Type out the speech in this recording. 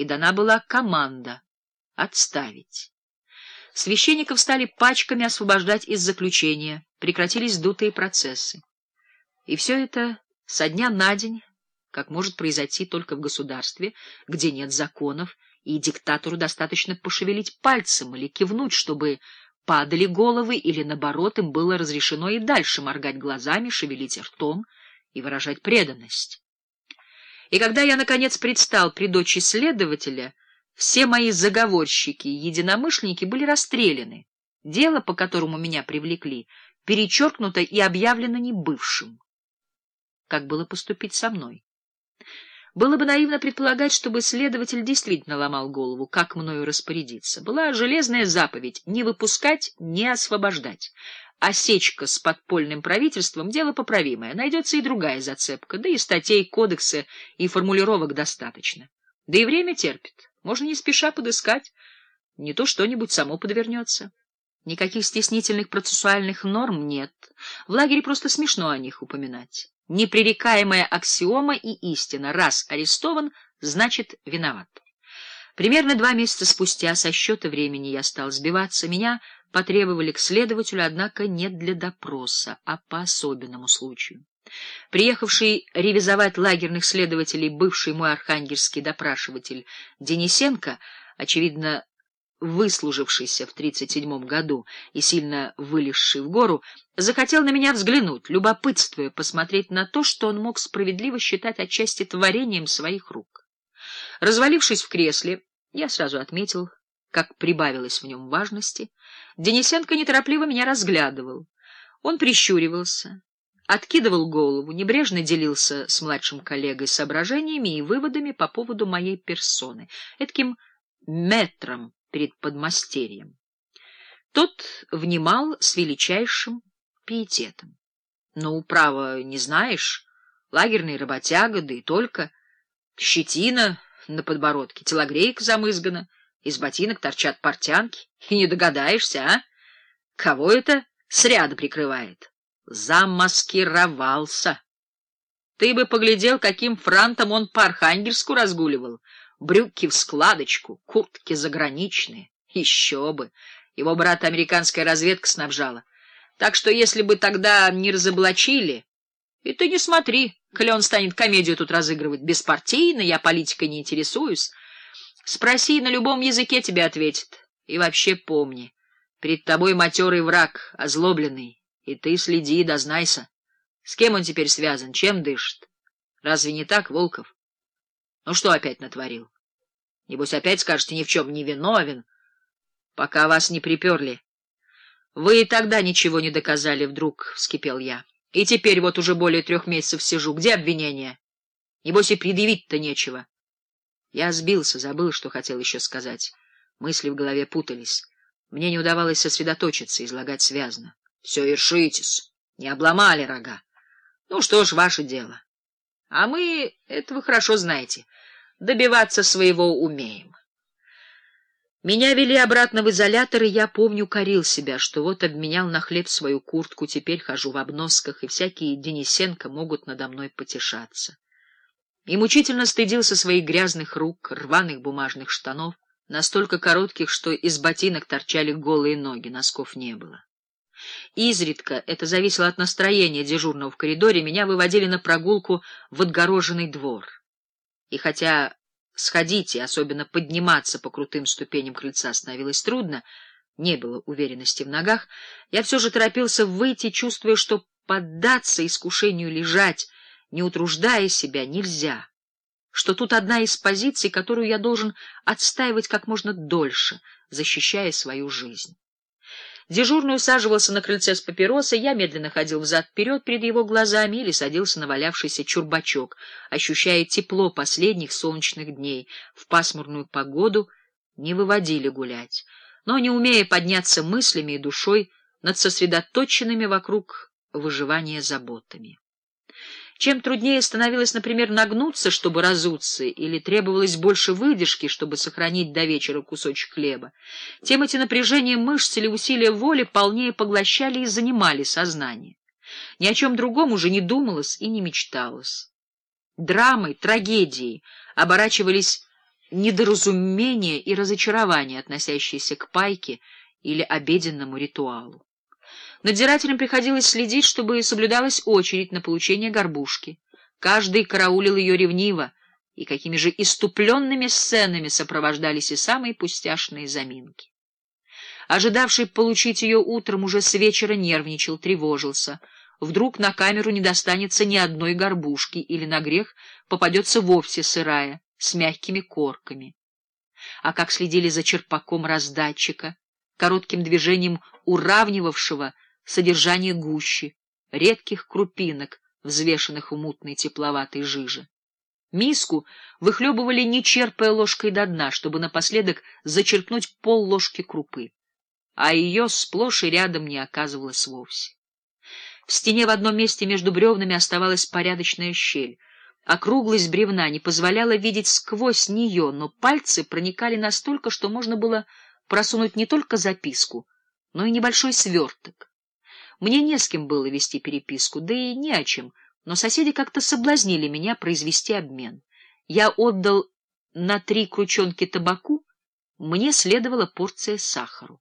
и дана была команда отставить. Священников стали пачками освобождать из заключения, прекратились дутые процессы. И все это со дня на день, как может произойти только в государстве, где нет законов, и диктатору достаточно пошевелить пальцем или кивнуть, чтобы падали головы, или, наоборот, им было разрешено и дальше моргать глазами, шевелить ртом и выражать преданность. И когда я, наконец, предстал при дочи следователя, все мои заговорщики и единомышленники были расстреляны. Дело, по которому меня привлекли, перечеркнуто и объявлено небывшим. Как было поступить со мной? Было бы наивно предполагать, чтобы следователь действительно ломал голову, как мною распорядиться. Была железная заповедь — не выпускать, не освобождать. Осечка с подпольным правительством — дело поправимое. Найдется и другая зацепка, да и статей кодекса и формулировок достаточно. Да и время терпит. Можно не спеша подыскать, не то что-нибудь само подвернется. Никаких стеснительных процессуальных норм нет. В лагере просто смешно о них упоминать. Непререкаемая аксиома и истина. Раз арестован, значит виноват. Примерно два месяца спустя со счета времени я стал сбиваться. Меня потребовали к следователю, однако не для допроса, а по особенному случаю. Приехавший ревизовать лагерных следователей бывший мой архангельский допрашиватель Денисенко, очевидно, выслужившийся в 37 году и сильно вылезший в гору, захотел на меня взглянуть, любопытствуя посмотреть на то, что он мог справедливо считать отчасти творением своих рук. Развалившись в кресле, я сразу отметил, как прибавилось в нем важности. Денисенко неторопливо меня разглядывал. Он прищуривался, откидывал голову, небрежно делился с младшим коллегой соображениями и выводами по поводу моей персоны, этким метром перед подмастерьем. Тот внимал с величайшим пиететом. — Ну, право, не знаешь, лагерный работяга, да и только. Щетина на подбородке, телогрейка замызгана, из ботинок торчат портянки. И не догадаешься, а? Кого это сряда прикрывает? Замаскировался. Ты бы поглядел, каким франтом он по Архангельску разгуливал. Брюки в складочку, куртки заграничные. Еще бы. Его брат американская разведка снабжала. Так что если бы тогда не разоблачили... И ты не смотри, коли он станет комедию тут разыгрывать. Беспартийно, я политикой не интересуюсь. Спроси, на любом языке тебе ответит. И вообще помни, перед тобой матерый враг, озлобленный. И ты следи, дознайся. С кем он теперь связан, чем дышит? Разве не так, Волков? Ну что опять натворил? Небось опять скажете, ни в чем не виновен, пока вас не приперли. Вы и тогда ничего не доказали, вдруг вскипел я. И теперь вот уже более трех месяцев сижу. Где обвинение? Небось и предъявить-то нечего. Я сбился, забыл, что хотел еще сказать. Мысли в голове путались. Мне не удавалось сосредоточиться, излагать связно. Все решитесь, не обломали рога. Ну что ж, ваше дело. А мы, это вы хорошо знаете, добиваться своего умеем. Меня вели обратно в изолятор, и я, помню, корил себя, что вот обменял на хлеб свою куртку, теперь хожу в обносках, и всякие Денисенко могут надо мной потешаться. И мучительно стыдился своих грязных рук, рваных бумажных штанов, настолько коротких, что из ботинок торчали голые ноги, носков не было. Изредка, это зависело от настроения дежурного в коридоре, меня выводили на прогулку в отгороженный двор. И хотя сходить и особенно подниматься по крутым ступеням крыльца становилось трудно, не было уверенности в ногах, я все же торопился выйти, чувствуя, что поддаться искушению лежать, не утруждая себя, нельзя, что тут одна из позиций, которую я должен отстаивать как можно дольше, защищая свою жизнь. Дежурный усаживался на крыльце с папиросой, я медленно ходил взад-вперед перед его глазами или садился на валявшийся чурбачок, ощущая тепло последних солнечных дней. В пасмурную погоду не выводили гулять, но, не умея подняться мыслями и душой над сосредоточенными вокруг выживания заботами. Чем труднее становилось, например, нагнуться, чтобы разуться, или требовалось больше выдержки, чтобы сохранить до вечера кусочек хлеба, тем эти напряжения мышц или усилия воли полнее поглощали и занимали сознание. Ни о чем другом уже не думалось и не мечталось. Драмой, трагедией оборачивались недоразумения и разочарования, относящиеся к пайке или обеденному ритуалу. Надзирателям приходилось следить, чтобы соблюдалась очередь на получение горбушки. Каждый караулил ее ревниво, и какими же иступленными сценами сопровождались и самые пустяшные заминки. Ожидавший получить ее утром уже с вечера нервничал, тревожился. Вдруг на камеру не достанется ни одной горбушки или на грех попадется вовсе сырая, с мягкими корками. А как следили за черпаком раздатчика, коротким движением уравнивавшего содержание гущи, редких крупинок, взвешенных в мутной тепловатой жиже. Миску выхлебывали, не черпая ложкой до дна, чтобы напоследок зачерпнуть пол ложки крупы, а ее сплошь и рядом не оказывалось вовсе. В стене в одном месте между бревнами оставалась порядочная щель. Округлость бревна не позволяла видеть сквозь нее, но пальцы проникали настолько, что можно было просунуть не только записку, но и небольшой сверток. Мне не с кем было вести переписку, да и не о чем, но соседи как-то соблазнили меня произвести обмен. Я отдал на три крученки табаку, мне следовала порция сахару.